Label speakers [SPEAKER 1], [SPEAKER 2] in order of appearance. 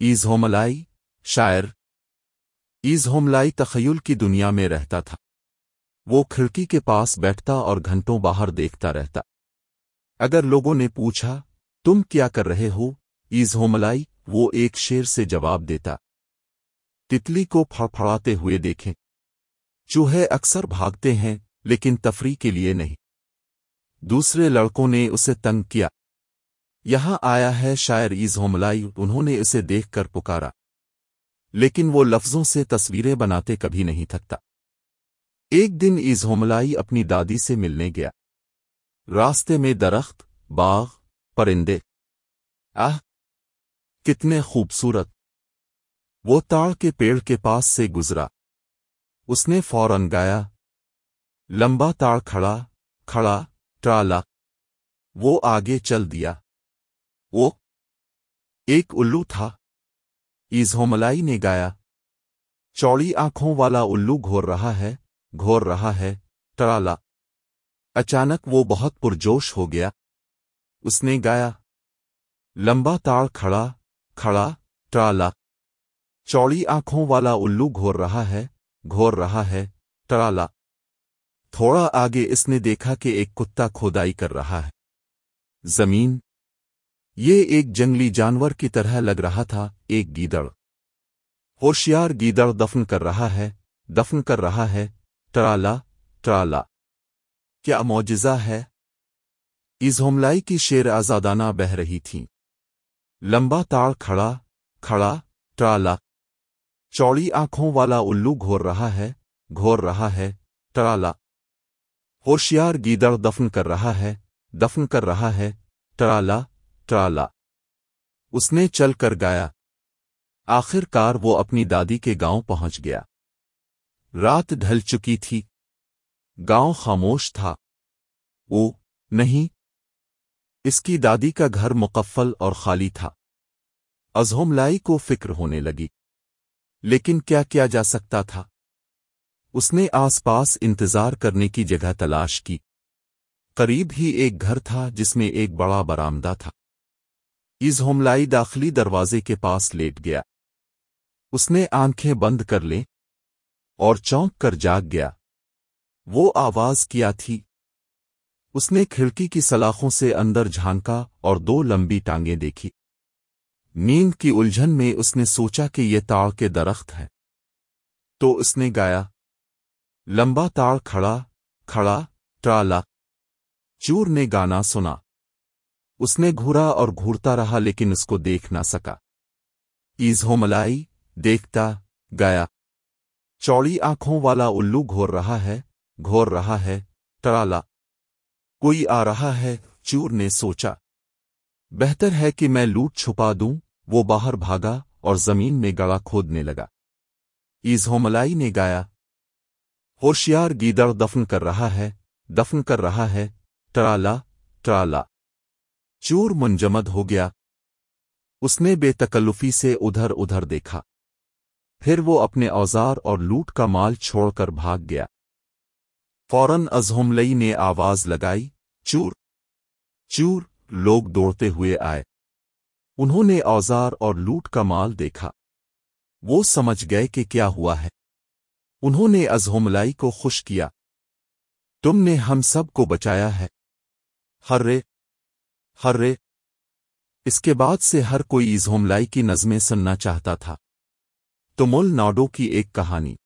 [SPEAKER 1] As ہوملائی شاعر. As ہوملائی تخیل کی دنیا میں رہتا تھا. وہ کھڑکی کے پاس بیٹھتا اور گھنٹوں باہر دیکھتا رہتا. اگر لوگوں نے پوچھا، تم کیا کر رہے ہو؟ ایز ہوملائی وہ ایک شیر سے جواب دیتا. تتلی کو پھڑپھڑاتے ہوئے دیکھیں. چوہے اکثر بھاگتے ہیں، لیکن تفریح کے لیے نہیں. دوسرے لڑکوں نے اسے تنگ کیا. یہاں آیا ہے شاعر ایز ہوملائی انہوں نے اسے دیکھ کر پکارا۔ لیکن وہ لفظوں سے تصویریں بناتے کبھی نہیں تھکتا۔ ایک دن ایز ہوملائی اپنی دادی سے ملنے گیا۔ راستے میں درخت، باغ، پرندے۔ آہ، کتنے خوبصورت۔ وہ تاڑ کے پیڑ کے پاس سے گزرا۔ اس نے فوراً گایا۔ لمبا تاڑ کھڑا کھڑا، ٹرالا۔ وہ آگے چل دیا۔ وہ؟ ایک الو تھا۔ ایز نے گایا۔ چوڑی آنکھوں والا الو گھور رہا ہے، گھور رہا ہے، ٹرالا۔ اچانک وہ بہت پرجوش ہو گیا۔ اس نے گایا۔ لمبا تاڑ کھڑا کھڑا، ٹرالا۔ چوڑی آنکھوں والا الو گھور رہا ہے، گھور رہا ہے، ٹرالا۔ تھوڑا آگے اس نے دیکھا کہ ایک کتا کھودائی کر رہا ہے۔ زمین۔ یہ ایک جنگلی جانور کی طرح لگ رہا تھا، ایک گیدڑ۔ ہوشیار گیدڑ دفن کر رہا ہے، دفن کر رہا ہے، ٹرالا ٹرالا۔ کیا معجزہ ہے؟ اس ہوملائی کی شیر آزادانہ بہ رہی تھی لمبا تاڑ کھڑا کھڑا، ٹرالا۔ چوڑی آنکھوں والا الو گھور رہا ہے، گھور رہا ہے، ٹرالا۔ ہوشیار گیدڑ دفن کر رہا ہے، دفن کر رہا ہے، ٹرالا۔ ٹرالا اس نے چل کر گایا۔ آخر کار وہ اپنی دادی کے گاؤں پہنچ گیا۔ رات ڈھل چکی تھی۔ گاؤں خاموش تھا۔ او، نہیں۔ اس کی دادی کا گھر مقفل اور خالی تھا۔ ازہم لائی کو فکر ہونے لگی۔ لیکن کیا کیا جا سکتا تھا؟ اس نے آس پاس انتظار کرنے کی جگہ تلاش کی۔ قریب ہی ایک گھر تھا جس میں ایک بڑا برامدہ تھا۔ از ہوملائی داخلی دروازے کے پاس لیٹ گیا۔ اس نے آنکھیں بند کر لیں اور چونک کر جاگ گیا۔ وہ آواز کیا تھی؟ اس نے کھڑکی کی سلاخوں سے اندر جھانکا اور دو لمبی ٹانگیں دیکھی۔ نیند کی الجھن میں اس نے سوچا کہ یہ تاڑ کے درخت ہے تو اس نے گایا، لمبا تاڑ کھڑا کھڑا، ٹرالا۔ چور نے گانا سنا۔ اس نے گھورا اور گھورتا رہا لیکن اس کو دیکھ نہ سکا۔ ایز ہو ملائی، دیکھتا گیا چوڑی آنکھوں والا الو گھور رہا ہے، گھور رہا ہے، ٹرالا۔ کوئی آ رہا ہے، چور نے سوچا۔ بہتر ہے کہ میں لوٹ چھپا دوں۔ وہ باہر بھاگا اور زمین میں گڑا کھودنے لگا۔ ایز ہوملائی نے گایا۔ ہوشیار گیدڑ دفن کر رہا ہے، دفن کر رہا ہے، ٹرالا ٹرالا۔ چور منجمد ہو گیا۔ اس نے بے تکلفی سے ادھر ادھر دیکھا۔ پھر وہ اپنے اوزار اور لوٹ کا مال چھوڑ کر بھاگ گیا۔ فوراً ازہملئی نے آواز لگائی، چور۔ چور لوگ دوڑتے ہوئے آئے۔ انہوں نے اوزار اور لوٹ کا مال دیکھا۔ وہ سمجھ گئے کہ کیا ہوا ہے۔ انہوں نے ازہملائی کو خوش کیا۔ تم نے ہم سب کو بچایا ہے۔ ہررے ہررے اس کے بعد سے ہر کوئی ازہملائی کی نظمیں سننا چاہتا تھا۔ تو مل ناڈو کی ایک کہانی۔